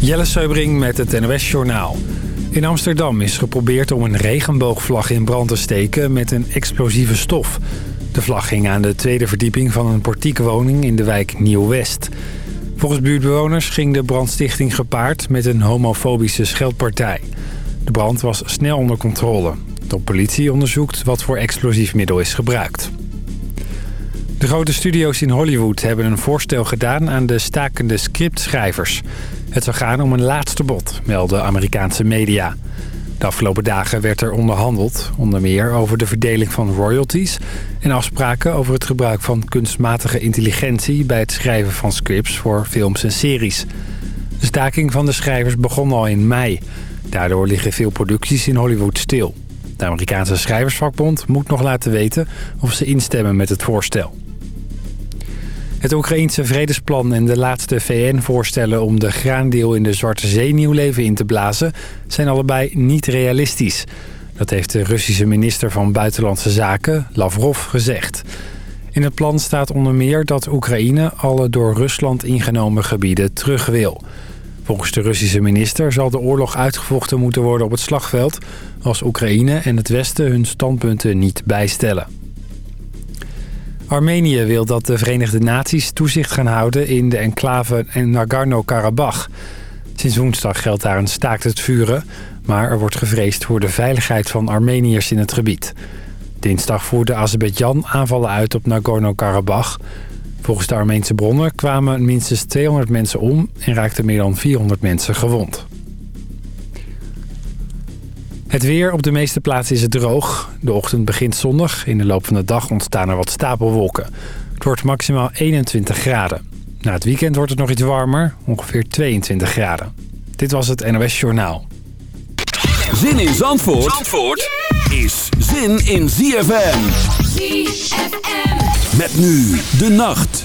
Jelle Seubring met het NOS Journaal. In Amsterdam is geprobeerd om een regenboogvlag in brand te steken met een explosieve stof. De vlag ging aan de tweede verdieping van een portiekwoning in de wijk Nieuw-West. Volgens buurtbewoners ging de brandstichting gepaard met een homofobische scheldpartij. De brand was snel onder controle. De politie onderzoekt wat voor explosief middel is gebruikt. De grote studio's in Hollywood hebben een voorstel gedaan aan de stakende scriptschrijvers. Het zou gaan om een laatste bod, melden Amerikaanse media. De afgelopen dagen werd er onderhandeld, onder meer over de verdeling van royalties... en afspraken over het gebruik van kunstmatige intelligentie... bij het schrijven van scripts voor films en series. De staking van de schrijvers begon al in mei. Daardoor liggen veel producties in Hollywood stil. De Amerikaanse schrijversvakbond moet nog laten weten of ze instemmen met het voorstel. Het Oekraïense vredesplan en de laatste VN-voorstellen om de graandeel in de Zwarte Zee nieuw leven in te blazen... zijn allebei niet realistisch. Dat heeft de Russische minister van Buitenlandse Zaken, Lavrov, gezegd. In het plan staat onder meer dat Oekraïne alle door Rusland ingenomen gebieden terug wil. Volgens de Russische minister zal de oorlog uitgevochten moeten worden op het slagveld... als Oekraïne en het Westen hun standpunten niet bijstellen. Armenië wil dat de Verenigde Naties toezicht gaan houden in de enclave Nagorno-Karabakh. Sinds woensdag geldt daar een staakt het vuren, maar er wordt gevreesd voor de veiligheid van Armeniërs in het gebied. Dinsdag voerde Azerbeidzjan aanvallen uit op Nagorno-Karabakh. Volgens de Armeense bronnen kwamen minstens 200 mensen om en raakten meer dan 400 mensen gewond. Het weer op de meeste plaatsen is het droog. De ochtend begint zonnig. In de loop van de dag ontstaan er wat stapelwolken. Het wordt maximaal 21 graden. Na het weekend wordt het nog iets warmer, ongeveer 22 graden. Dit was het NOS Journaal. Zin in Zandvoort, Zandvoort is zin in ZFM. ZFM. Met nu de nacht.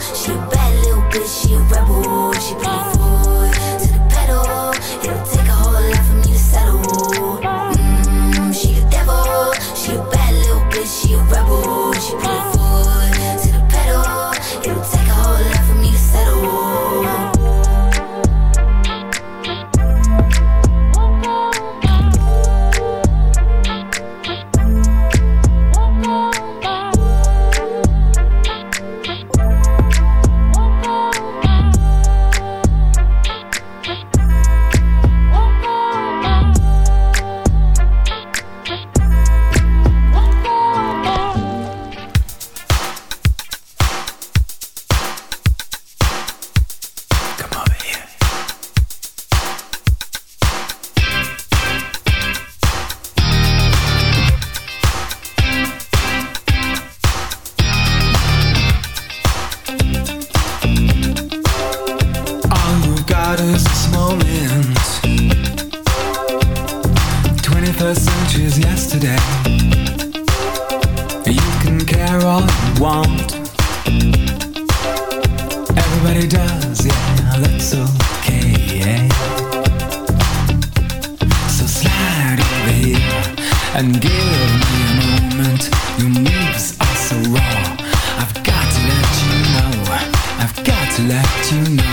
She a bad little bitch, she a rebel. She put her 21st century's yesterday. You can care all you want. Everybody does, yeah, that's okay. So slide over here and give me a moment. Your moves are so raw. I've got to let you know. I've got to let you know.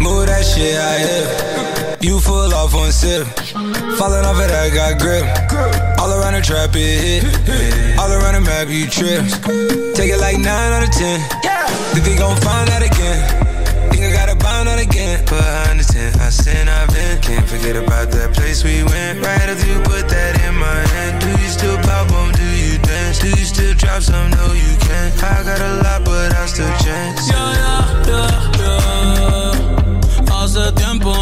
Move that shit out here. You full off on sip. Falling off it, I got grip. All around the trap, it hit. All around the map, you trip. Take it like 9 out of 10. Think they gon' find that again. Think I gotta find that again. But I understand, I sin, I've been. Can't forget about that place we went. Right after you put that in my hand. Do you still pop on? Do you? chance. Do you still drop some? No, you can't. I got a lot, but I still chance. Yeah, yeah, yeah, yeah. Hace tiempo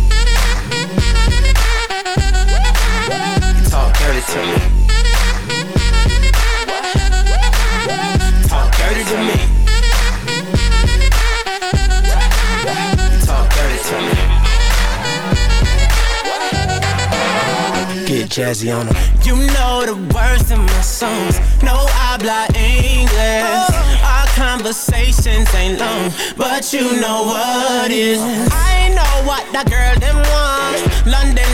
To me. Talk dirty to me. Talk dirty to me. Get jazzy on them. You know the words in my songs. No habla English. Oh. Our conversations ain't long, but you know what is. Oh. I know what that girl them want. London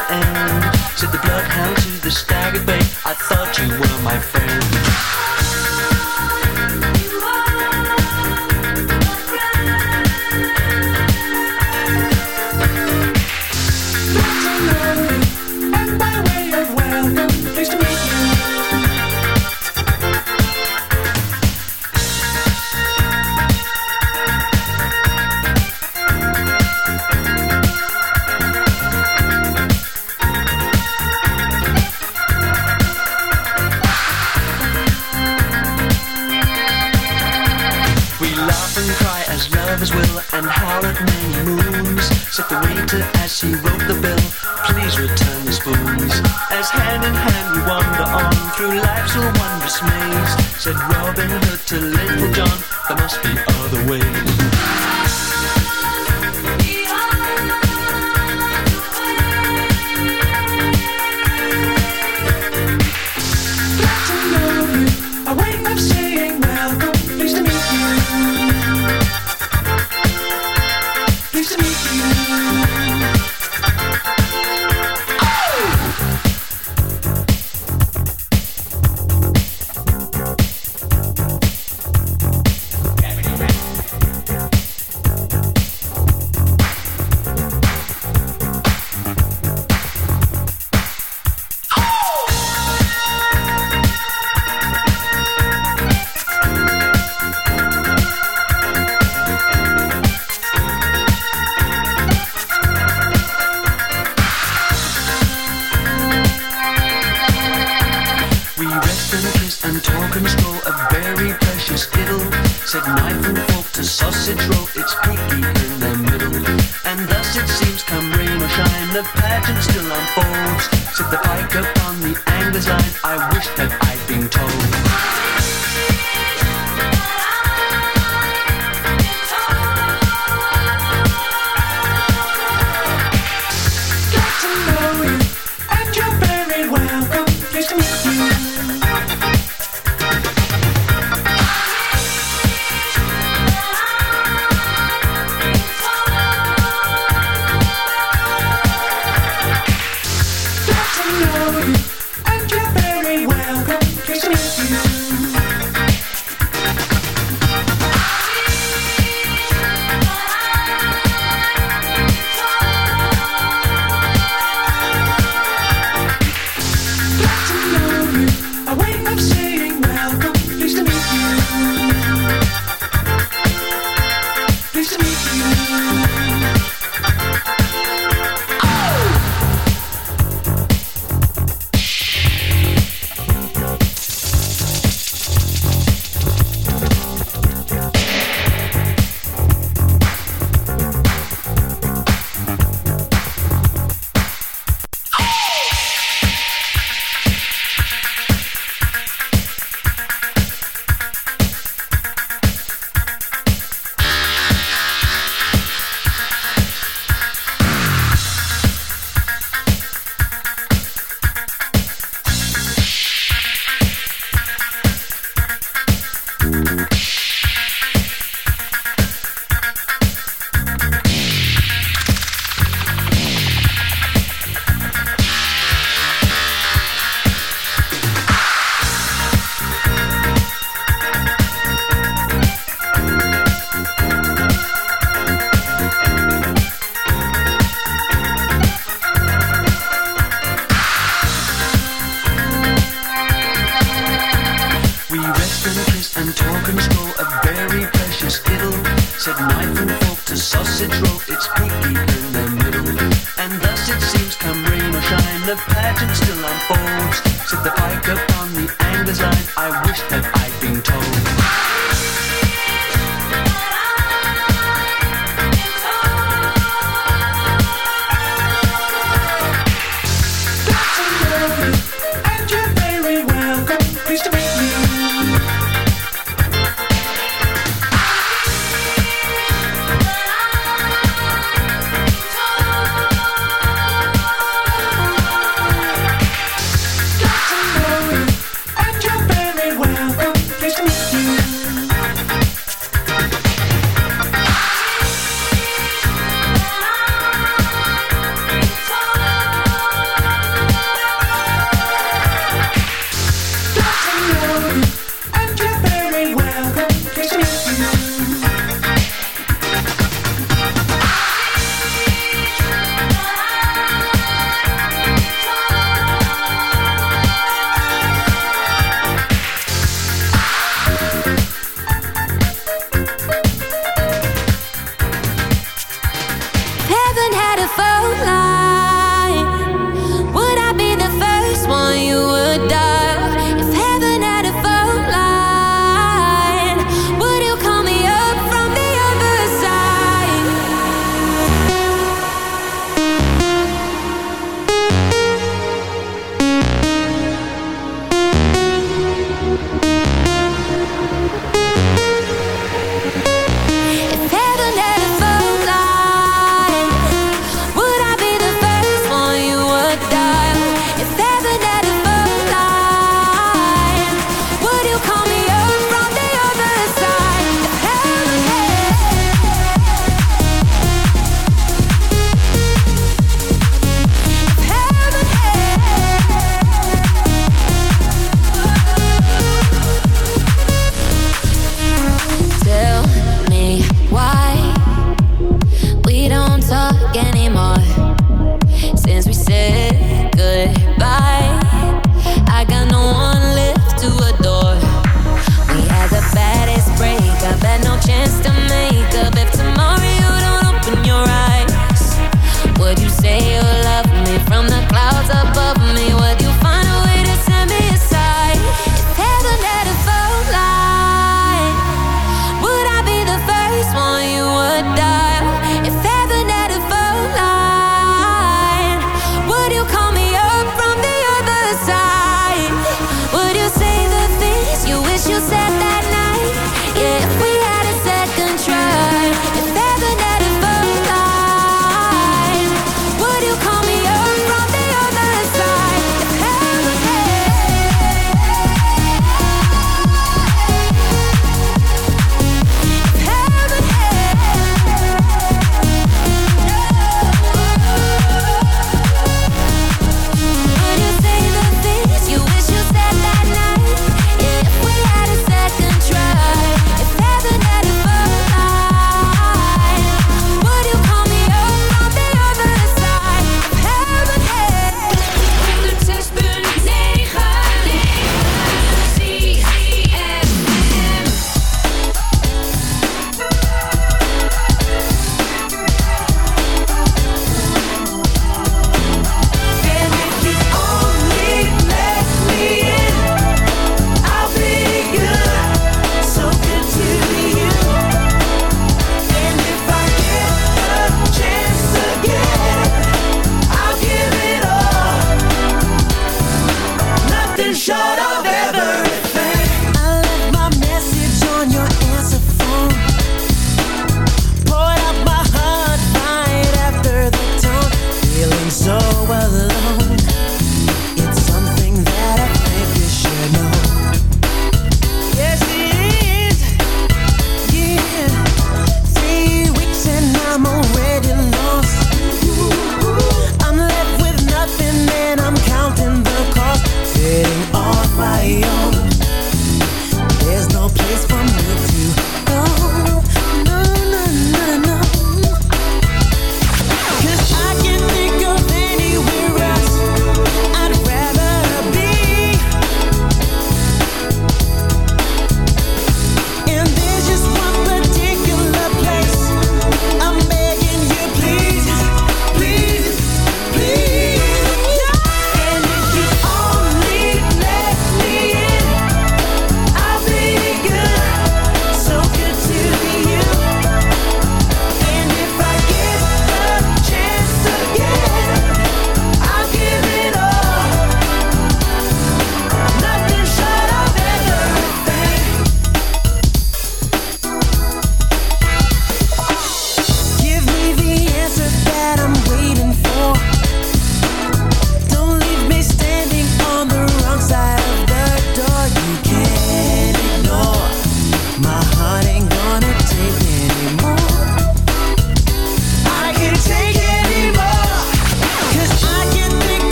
To end. Said the bloodhound to the staggered bay, I thought you were my friend. as she wrote the bill. Please return the spoons. As hand in hand we wander on through life's wondrous maze. Said Robin Hood to Little John, there must be other ways. Said knife and fork to sausage roll, it's peaky in the middle. And thus it seems, come rain or shine, the pageant still unfolds. Said the pike upon the angler's line, I wish that I